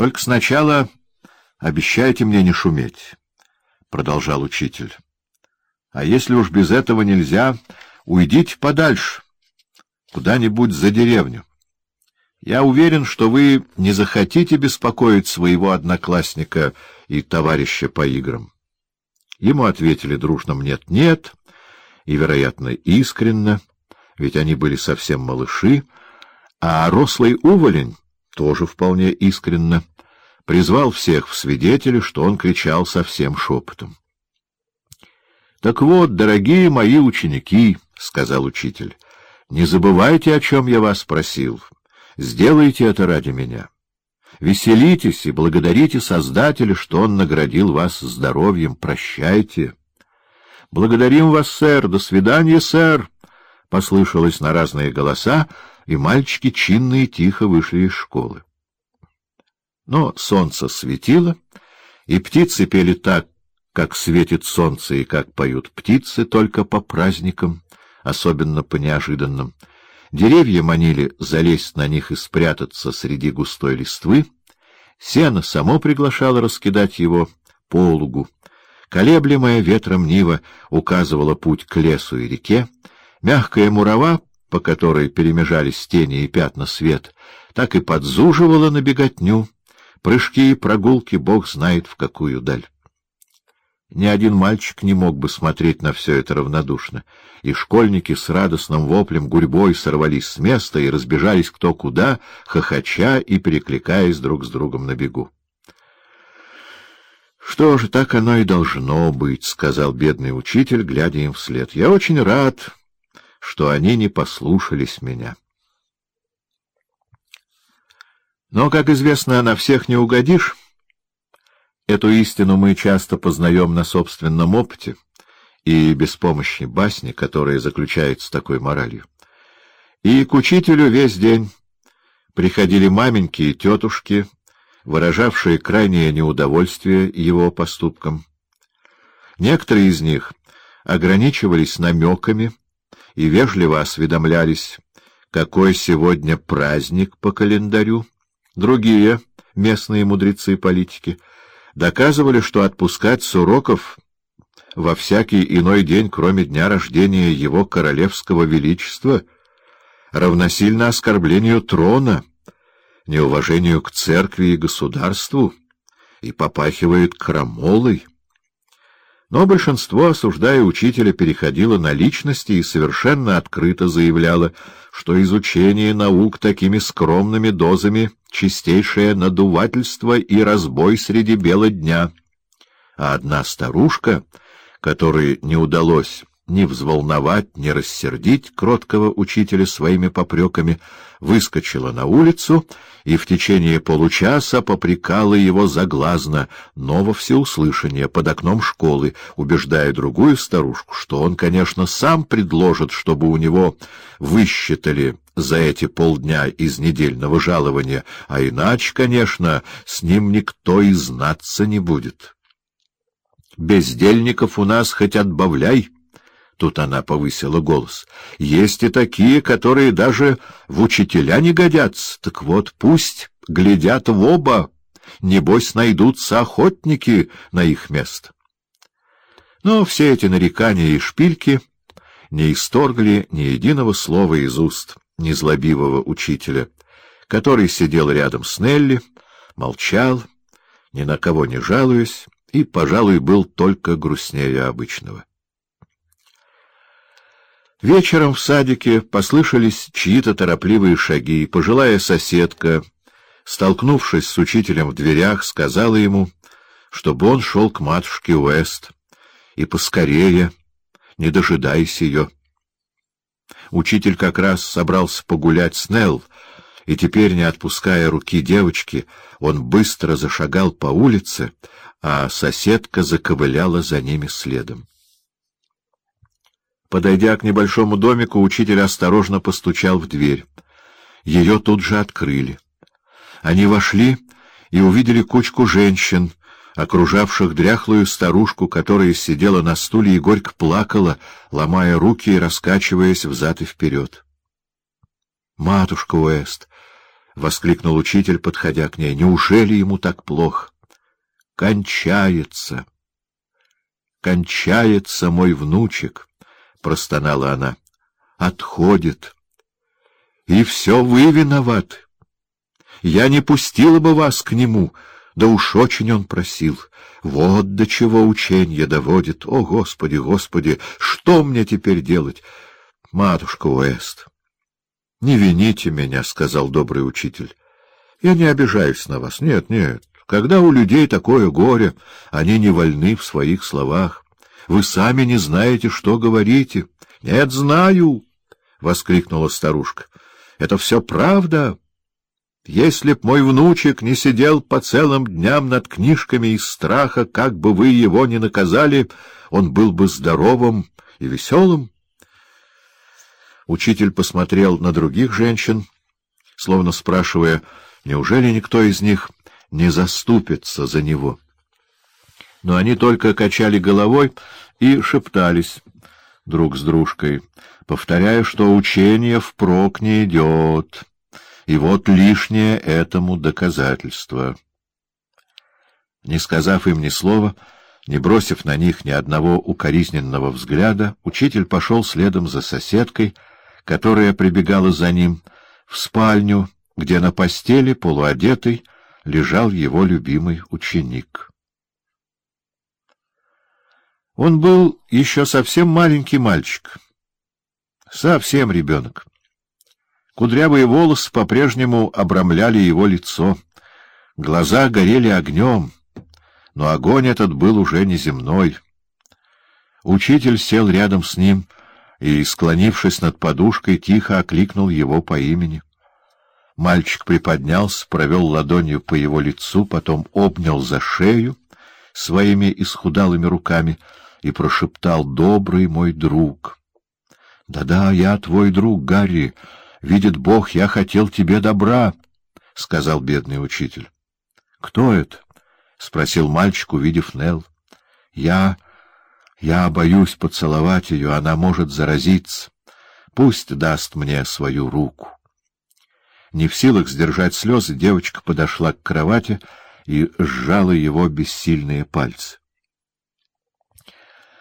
Только сначала обещайте мне не шуметь, — продолжал учитель. — А если уж без этого нельзя, уйдите подальше, куда-нибудь за деревню. Я уверен, что вы не захотите беспокоить своего одноклассника и товарища по играм. Ему ответили дружным «нет-нет», и, вероятно, искренно, ведь они были совсем малыши, а рослый уволень тоже вполне искренно призвал всех в свидетели, что он кричал совсем шепотом. — Так вот, дорогие мои ученики, — сказал учитель, — не забывайте, о чем я вас просил. Сделайте это ради меня. Веселитесь и благодарите Создателя, что Он наградил вас здоровьем. Прощайте. — Благодарим вас, сэр. До свидания, сэр. Послышалось на разные голоса, и мальчики чинно и тихо вышли из школы. Но солнце светило, и птицы пели так, как светит солнце и как поют птицы, только по праздникам, особенно по неожиданным. Деревья манили залезть на них и спрятаться среди густой листвы. Сено само приглашало раскидать его по лугу. Колеблемая ветром нива указывала путь к лесу и реке. Мягкая мурава, по которой перемежались тени и пятна свет, так и подзуживала на беготню. Прыжки и прогулки бог знает в какую даль. Ни один мальчик не мог бы смотреть на все это равнодушно, и школьники с радостным воплем гурьбой сорвались с места и разбежались кто куда, хохоча и перекликаясь друг с другом на бегу. — Что же, так оно и должно быть, — сказал бедный учитель, глядя им вслед. — Я очень рад, что они не послушались меня. Но, как известно, на всех не угодишь. Эту истину мы часто познаем на собственном опыте и без помощи басни, которая заключается такой моралью. И к учителю весь день приходили маменьки и тетушки, выражавшие крайнее неудовольствие его поступкам. Некоторые из них ограничивались намеками и вежливо осведомлялись, какой сегодня праздник по календарю. Другие, местные мудрецы-политики, доказывали, что отпускать с уроков во всякий иной день, кроме дня рождения его королевского величества, равносильно оскорблению трона, неуважению к церкви и государству и попахивает крамолой. Но большинство, осуждая учителя, переходило на личности и совершенно открыто заявляло, что изучение наук такими скромными дозами — чистейшее надувательство и разбой среди бела дня. А одна старушка, которой не удалось ни взволновать, ни рассердить кроткого учителя своими попреками, выскочила на улицу и в течение получаса попрекала его заглазно, но во всеуслышание под окном школы, убеждая другую старушку, что он, конечно, сам предложит, чтобы у него высчитали за эти полдня из недельного жалования, а иначе, конечно, с ним никто и знаться не будет. Бездельников у нас хоть отбавляй, Тут она повысила голос. Есть и такие, которые даже в учителя не годятся. Так вот, пусть глядят в оба. Небось, найдутся охотники на их место. Но все эти нарекания и шпильки не исторгли ни единого слова из уст незлобивого учителя, который сидел рядом с Нелли, молчал, ни на кого не жалуясь, и, пожалуй, был только грустнее обычного. Вечером в садике послышались чьи-то торопливые шаги, и пожилая соседка, столкнувшись с учителем в дверях, сказала ему, чтобы он шел к матушке Уэст, и поскорее, не дожидаясь ее. Учитель как раз собрался погулять с Нелл, и теперь, не отпуская руки девочки, он быстро зашагал по улице, а соседка заковыляла за ними следом. Подойдя к небольшому домику, учитель осторожно постучал в дверь. Ее тут же открыли. Они вошли и увидели кучку женщин, окружавших дряхлую старушку, которая сидела на стуле и горько плакала, ломая руки и раскачиваясь взад и вперед. — Матушка Уэст! — воскликнул учитель, подходя к ней. — Неужели ему так плохо? — Кончается. — Кончается мой внучек, — простонала она. — Отходит. И все вы виноваты. Я не пустила бы вас к нему, да уж очень он просил. Вот до чего ученье доводит. О, Господи, Господи, что мне теперь делать? Матушка Уэст... — Не вините меня, — сказал добрый учитель. — Я не обижаюсь на вас. Нет, нет. Когда у людей такое горе, они не вольны в своих словах. Вы сами не знаете, что говорите. — Нет, знаю, — воскликнула старушка. — Это все правда. Если б мой внучек не сидел по целым дням над книжками из страха, как бы вы его ни наказали, он был бы здоровым и веселым. Учитель посмотрел на других женщин, словно спрашивая, неужели никто из них не заступится за него. Но они только качали головой и шептались друг с дружкой, повторяя, что учение впрок не идет, и вот лишнее этому доказательство. Не сказав им ни слова, не бросив на них ни одного укоризненного взгляда, учитель пошел следом за соседкой — которая прибегала за ним, в спальню, где на постели, полуодетый, лежал его любимый ученик. Он был еще совсем маленький мальчик, совсем ребенок. Кудрявые волосы по-прежнему обрамляли его лицо, глаза горели огнем, но огонь этот был уже неземной. Учитель сел рядом с ним — и, склонившись над подушкой, тихо окликнул его по имени. Мальчик приподнялся, провел ладонью по его лицу, потом обнял за шею своими исхудалыми руками и прошептал «Добрый мой друг». «Да-да, я твой друг, Гарри. Видит Бог, я хотел тебе добра», — сказал бедный учитель. «Кто это?» — спросил мальчик, увидев Нелл. «Я...» Я боюсь поцеловать ее, она может заразиться. Пусть даст мне свою руку. Не в силах сдержать слезы, девочка подошла к кровати и сжала его бессильные пальцы.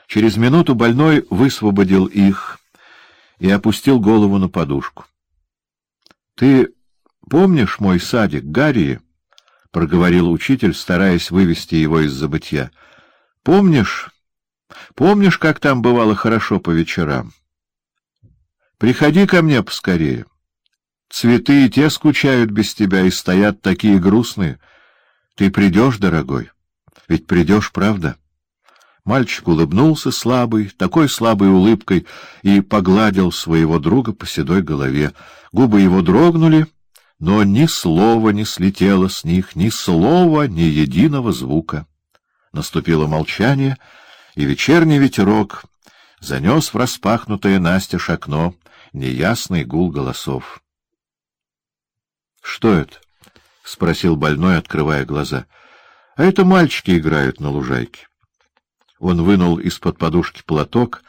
Через минуту больной высвободил их и опустил голову на подушку. — Ты помнишь мой садик, Гарри? — проговорил учитель, стараясь вывести его из забытья. — Помнишь... Помнишь, как там бывало хорошо по вечерам? Приходи ко мне поскорее. Цветы и те скучают без тебя и стоят такие грустные. Ты придешь, дорогой? Ведь придешь, правда? Мальчик улыбнулся слабой, такой слабой улыбкой, и погладил своего друга по седой голове. Губы его дрогнули, но ни слова не слетело с них, ни слова, ни единого звука. Наступило молчание — и вечерний ветерок занес в распахнутое настежь окно неясный гул голосов. — Что это? — спросил больной, открывая глаза. — А это мальчики играют на лужайке. Он вынул из-под подушки платок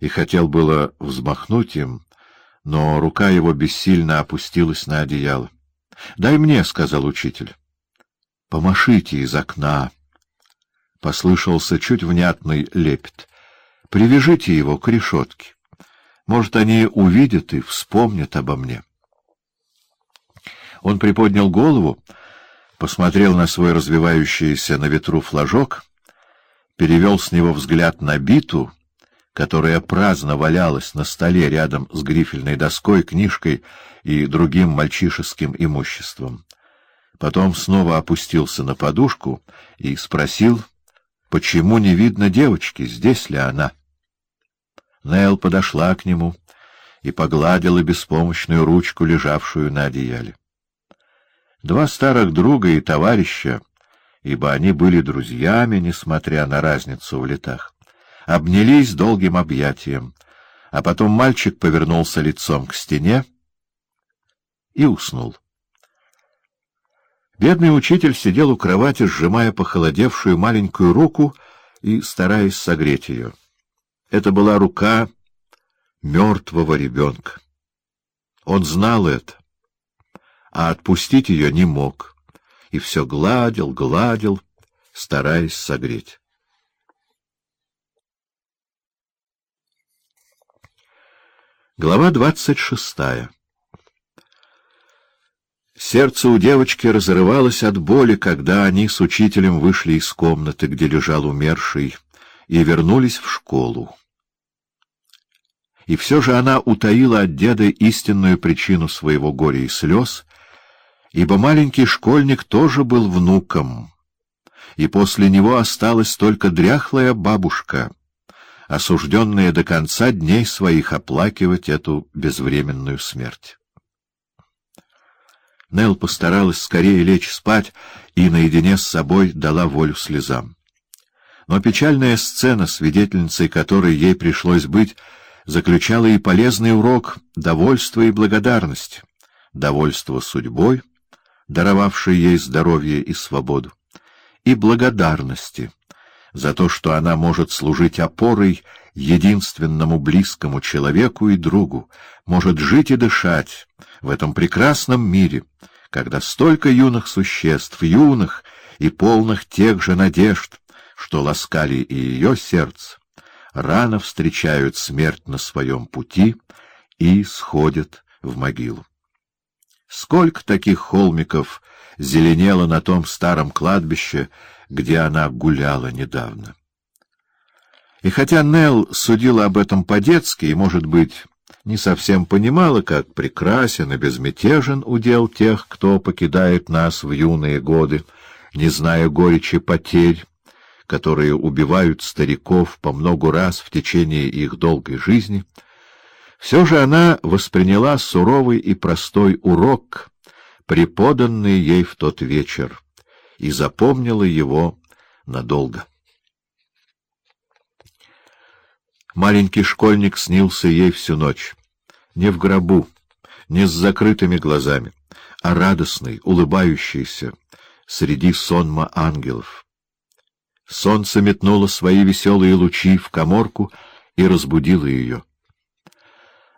и хотел было взмахнуть им, но рука его бессильно опустилась на одеяло. — Дай мне, — сказал учитель. — Помашите из окна. Послышался чуть внятный лепет. «Привяжите его к решетке. Может, они увидят и вспомнят обо мне». Он приподнял голову, посмотрел на свой развивающийся на ветру флажок, перевел с него взгляд на биту, которая праздно валялась на столе рядом с грифельной доской, книжкой и другим мальчишеским имуществом. Потом снова опустился на подушку и спросил Почему не видно девочки? Здесь ли она? Нел подошла к нему и погладила беспомощную ручку, лежавшую на одеяле. Два старых друга и товарища, ибо они были друзьями, несмотря на разницу в летах, обнялись долгим объятием, а потом мальчик повернулся лицом к стене и уснул. Бедный учитель сидел у кровати, сжимая похолодевшую маленькую руку и стараясь согреть ее. Это была рука мертвого ребенка. Он знал это. а отпустить ее не мог, и все гладил, гладил, стараясь согреть. Глава двадцать шестая Сердце у девочки разрывалось от боли, когда они с учителем вышли из комнаты, где лежал умерший, и вернулись в школу. И все же она утаила от деда истинную причину своего горя и слез, ибо маленький школьник тоже был внуком, и после него осталась только дряхлая бабушка, осужденная до конца дней своих оплакивать эту безвременную смерть. Нел постаралась скорее лечь спать и наедине с собой дала волю слезам. Но печальная сцена, свидетельницей которой ей пришлось быть, заключала и полезный урок довольства и благодарности, довольство судьбой, даровавшей ей здоровье и свободу, и благодарности за то, что она может служить опорой единственному близкому человеку и другу, может жить и дышать в этом прекрасном мире, когда столько юных существ, юных и полных тех же надежд, что ласкали и ее сердце, рано встречают смерть на своем пути и сходят в могилу. Сколько таких холмиков зеленело на том старом кладбище, где она гуляла недавно. И хотя Нелл судила об этом по-детски и, может быть, не совсем понимала, как прекрасен и безмятежен удел тех, кто покидает нас в юные годы, не зная горечи потерь, которые убивают стариков по многу раз в течение их долгой жизни, все же она восприняла суровый и простой урок, преподанный ей в тот вечер, и запомнила его надолго. Маленький школьник снился ей всю ночь. Не в гробу, не с закрытыми глазами, а радостный, улыбающийся, среди сонма ангелов. Солнце метнуло свои веселые лучи в коморку и разбудило ее.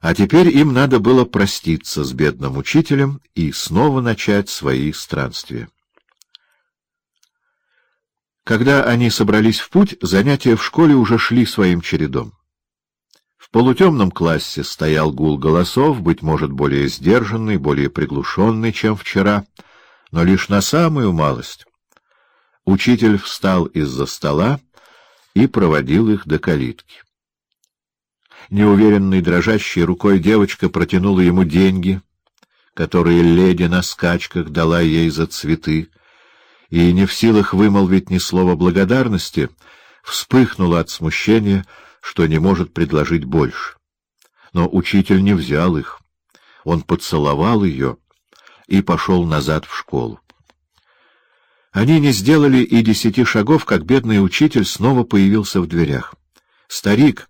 А теперь им надо было проститься с бедным учителем и снова начать свои странствия. Когда они собрались в путь, занятия в школе уже шли своим чередом полутемном классе стоял гул голосов, быть может, более сдержанный, более приглушенный, чем вчера, но лишь на самую малость. Учитель встал из-за стола и проводил их до калитки. Неуверенной, дрожащей рукой девочка протянула ему деньги, которые леди на скачках дала ей за цветы, и, не в силах вымолвить ни слова благодарности, вспыхнула от смущения, что не может предложить больше. Но учитель не взял их. Он поцеловал ее и пошел назад в школу. Они не сделали и десяти шагов, как бедный учитель снова появился в дверях. Старик,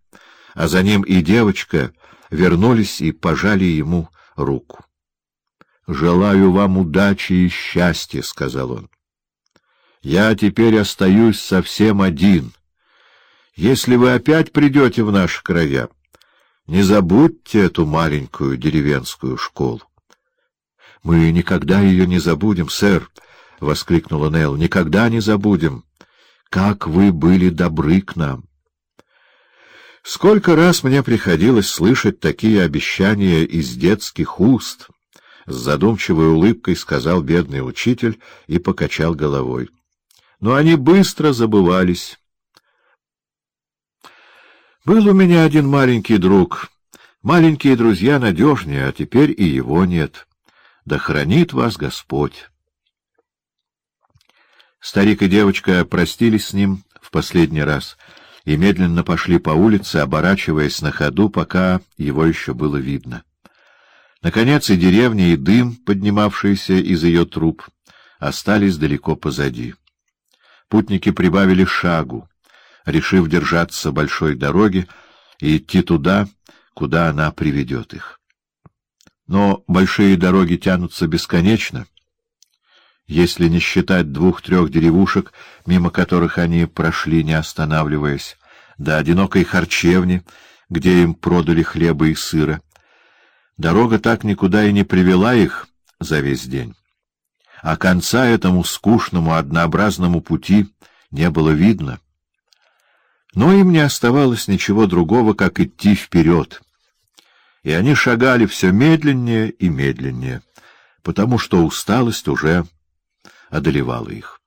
а за ним и девочка, вернулись и пожали ему руку. — Желаю вам удачи и счастья, — сказал он. — Я теперь остаюсь совсем один — если вы опять придете в наши края, не забудьте эту маленькую деревенскую школу. — Мы никогда ее не забудем, сэр, — воскликнула Нелл, — никогда не забудем. Как вы были добры к нам! Сколько раз мне приходилось слышать такие обещания из детских уст! — с задумчивой улыбкой сказал бедный учитель и покачал головой. Но они быстро забывались был у меня один маленький друг. Маленькие друзья надежнее, а теперь и его нет. Да хранит вас Господь. Старик и девочка простились с ним в последний раз и медленно пошли по улице, оборачиваясь на ходу, пока его еще было видно. Наконец и деревня, и дым, поднимавшийся из ее труб, остались далеко позади. Путники прибавили шагу решив держаться большой дороги и идти туда, куда она приведет их. Но большие дороги тянутся бесконечно, если не считать двух-трех деревушек, мимо которых они прошли, не останавливаясь, до одинокой харчевни, где им продали хлеба и сыра. Дорога так никуда и не привела их, за весь день. А конца этому скучному, однообразному пути не было видно. Но им не оставалось ничего другого, как идти вперед. И они шагали все медленнее и медленнее, потому что усталость уже одолевала их.